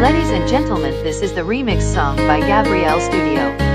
Ladies and gentlemen, this is the remix song by Gabrielle Studio.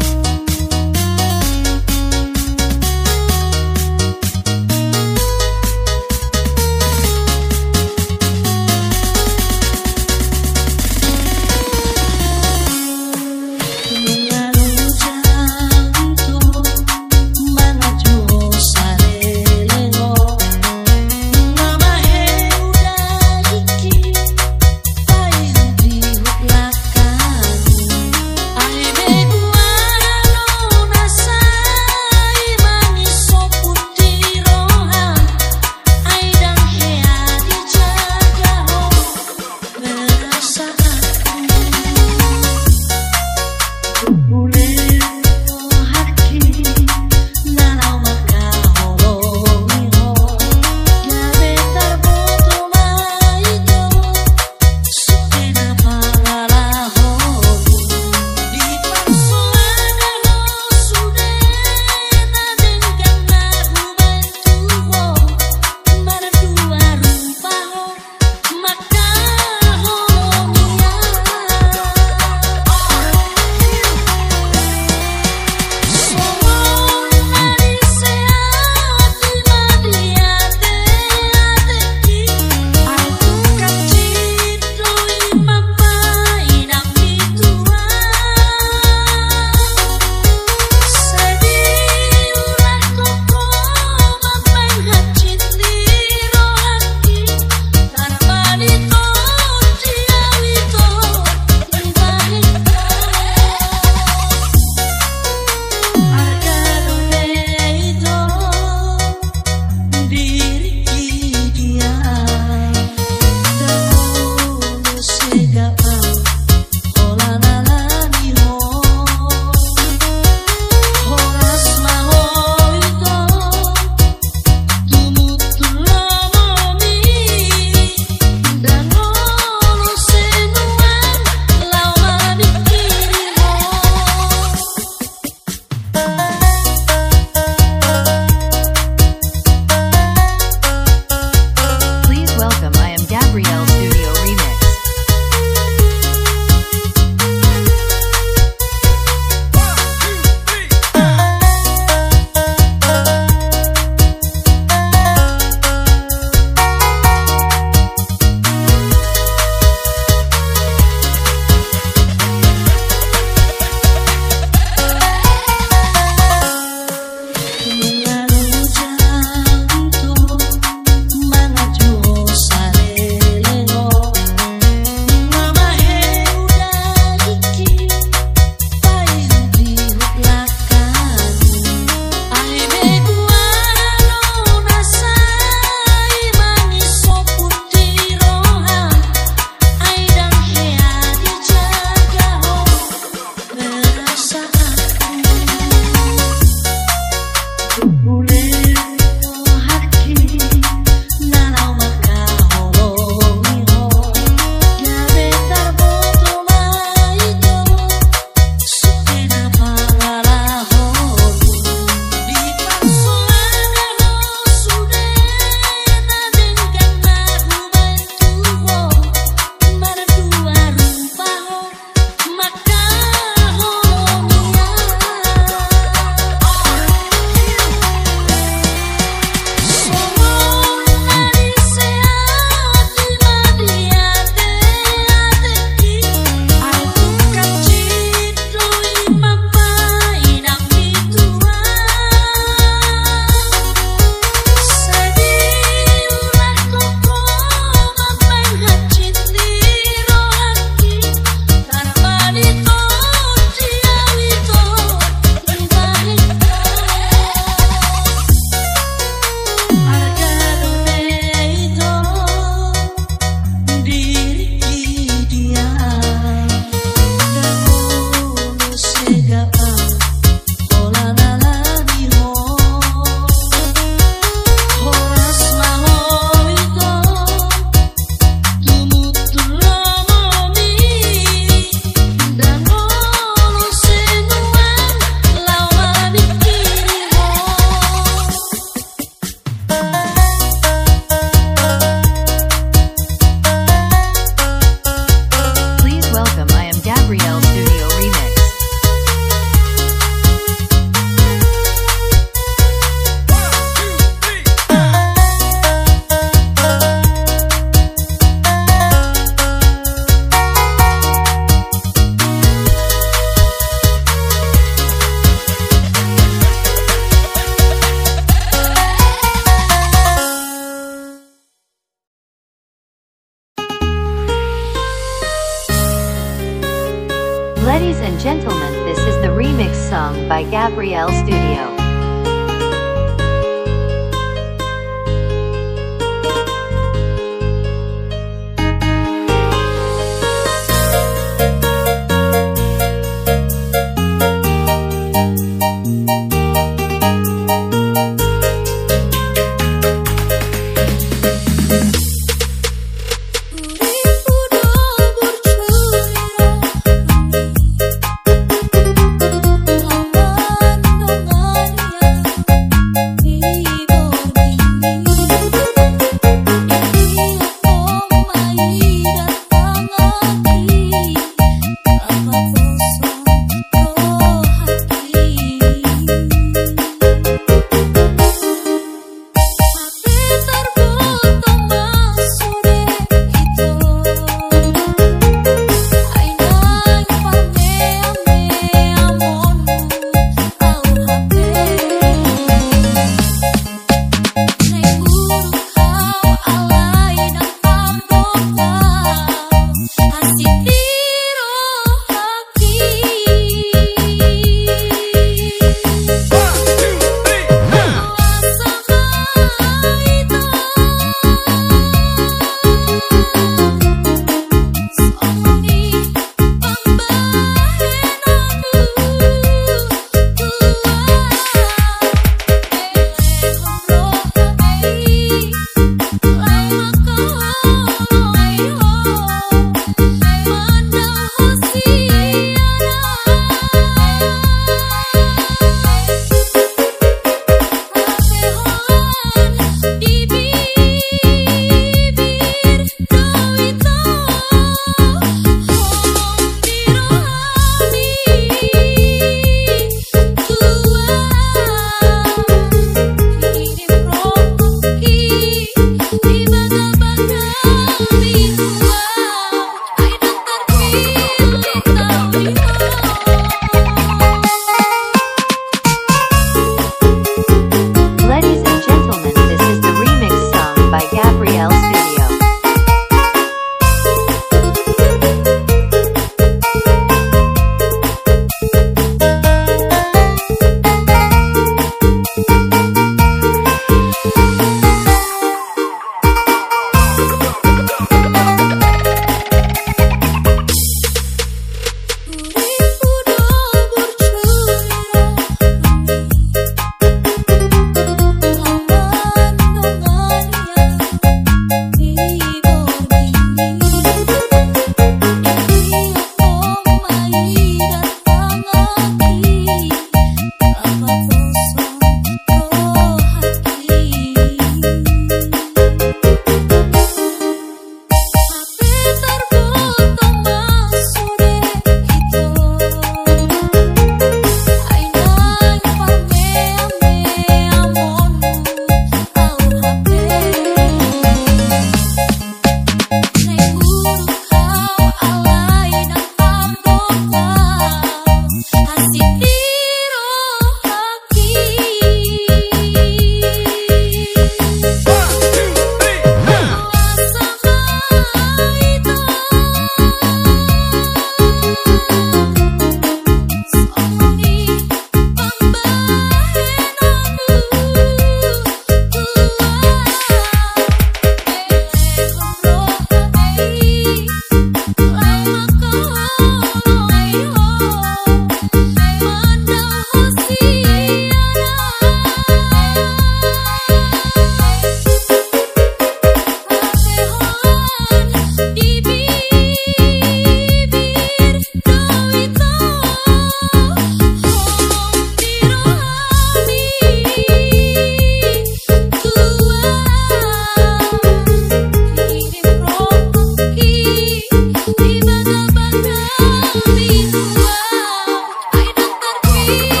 Thank you.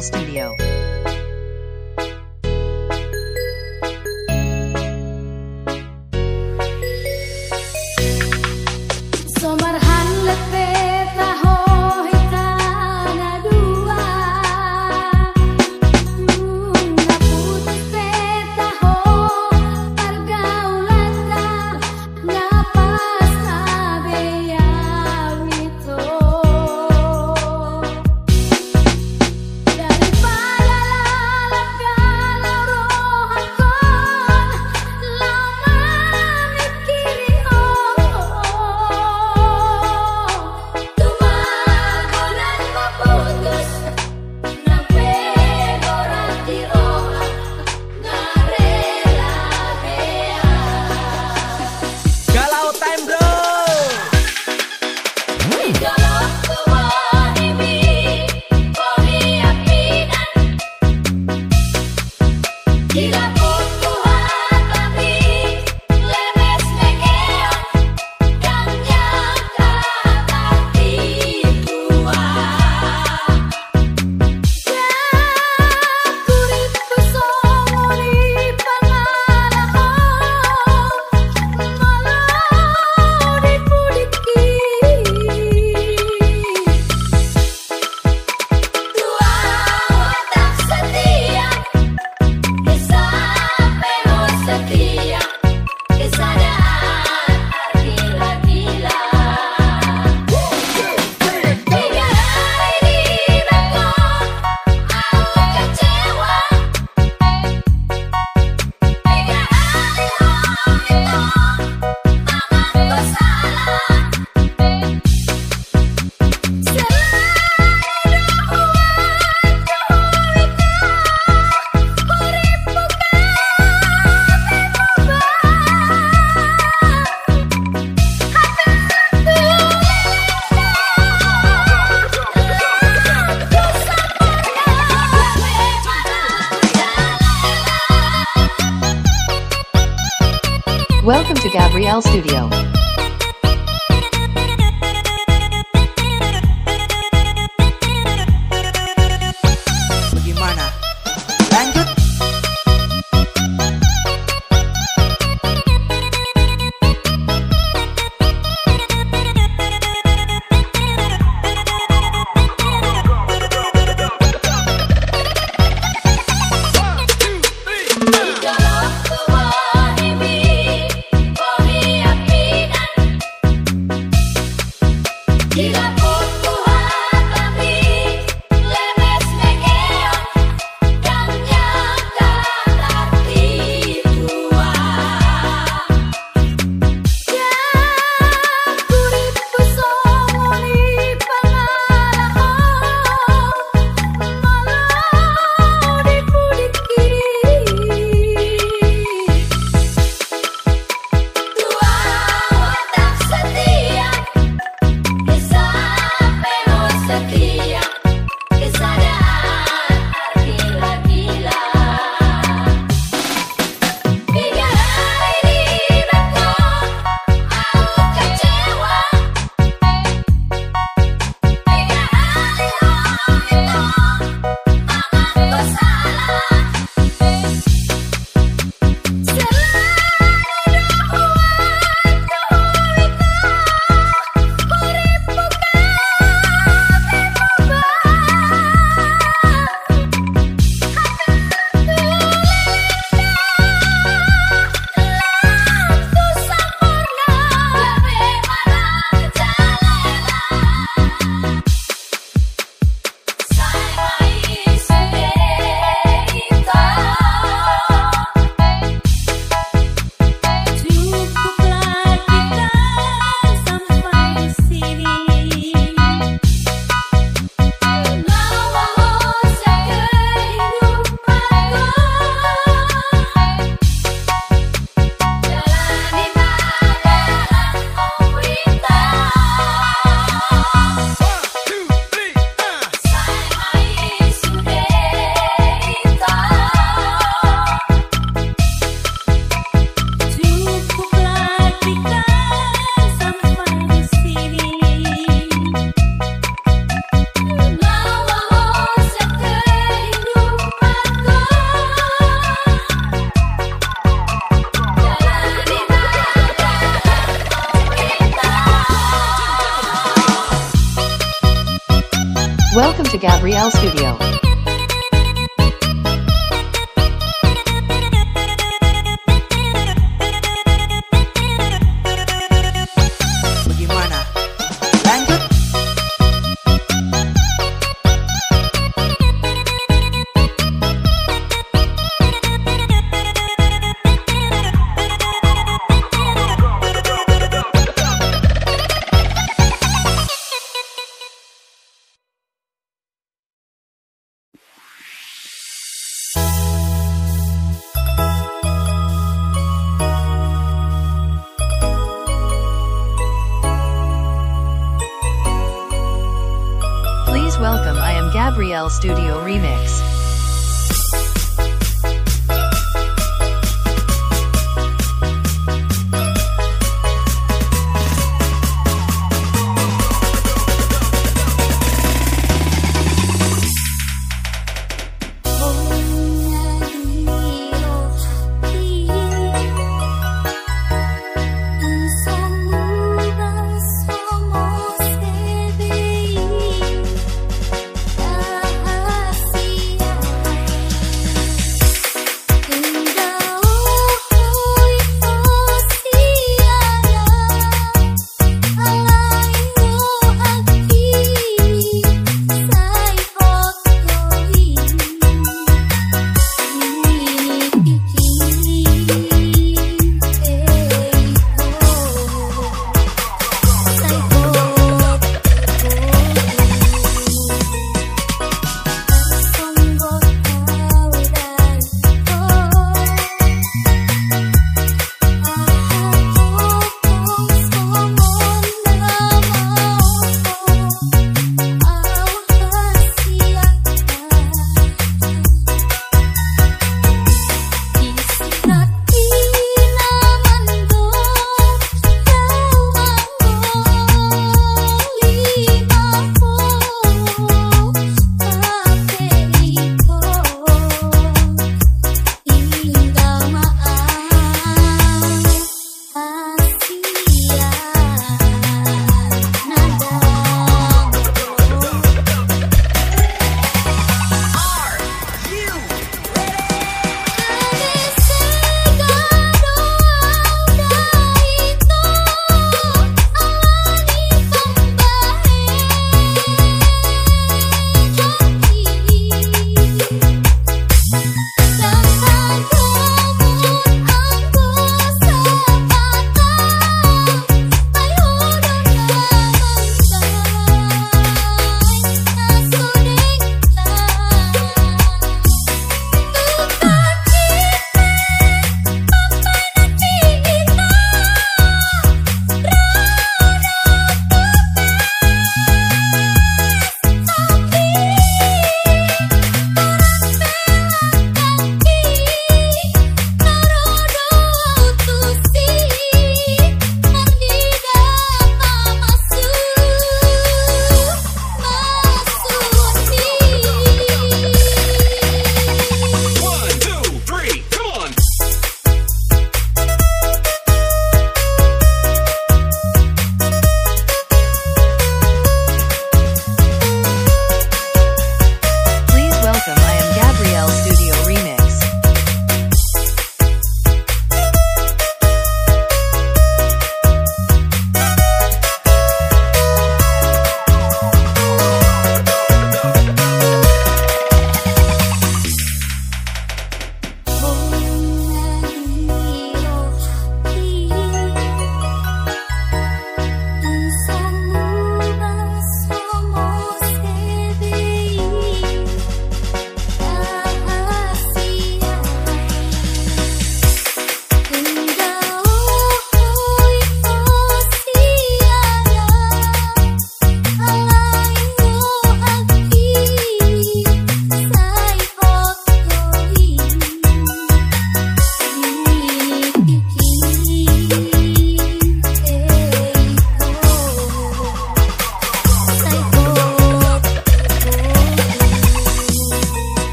Studio.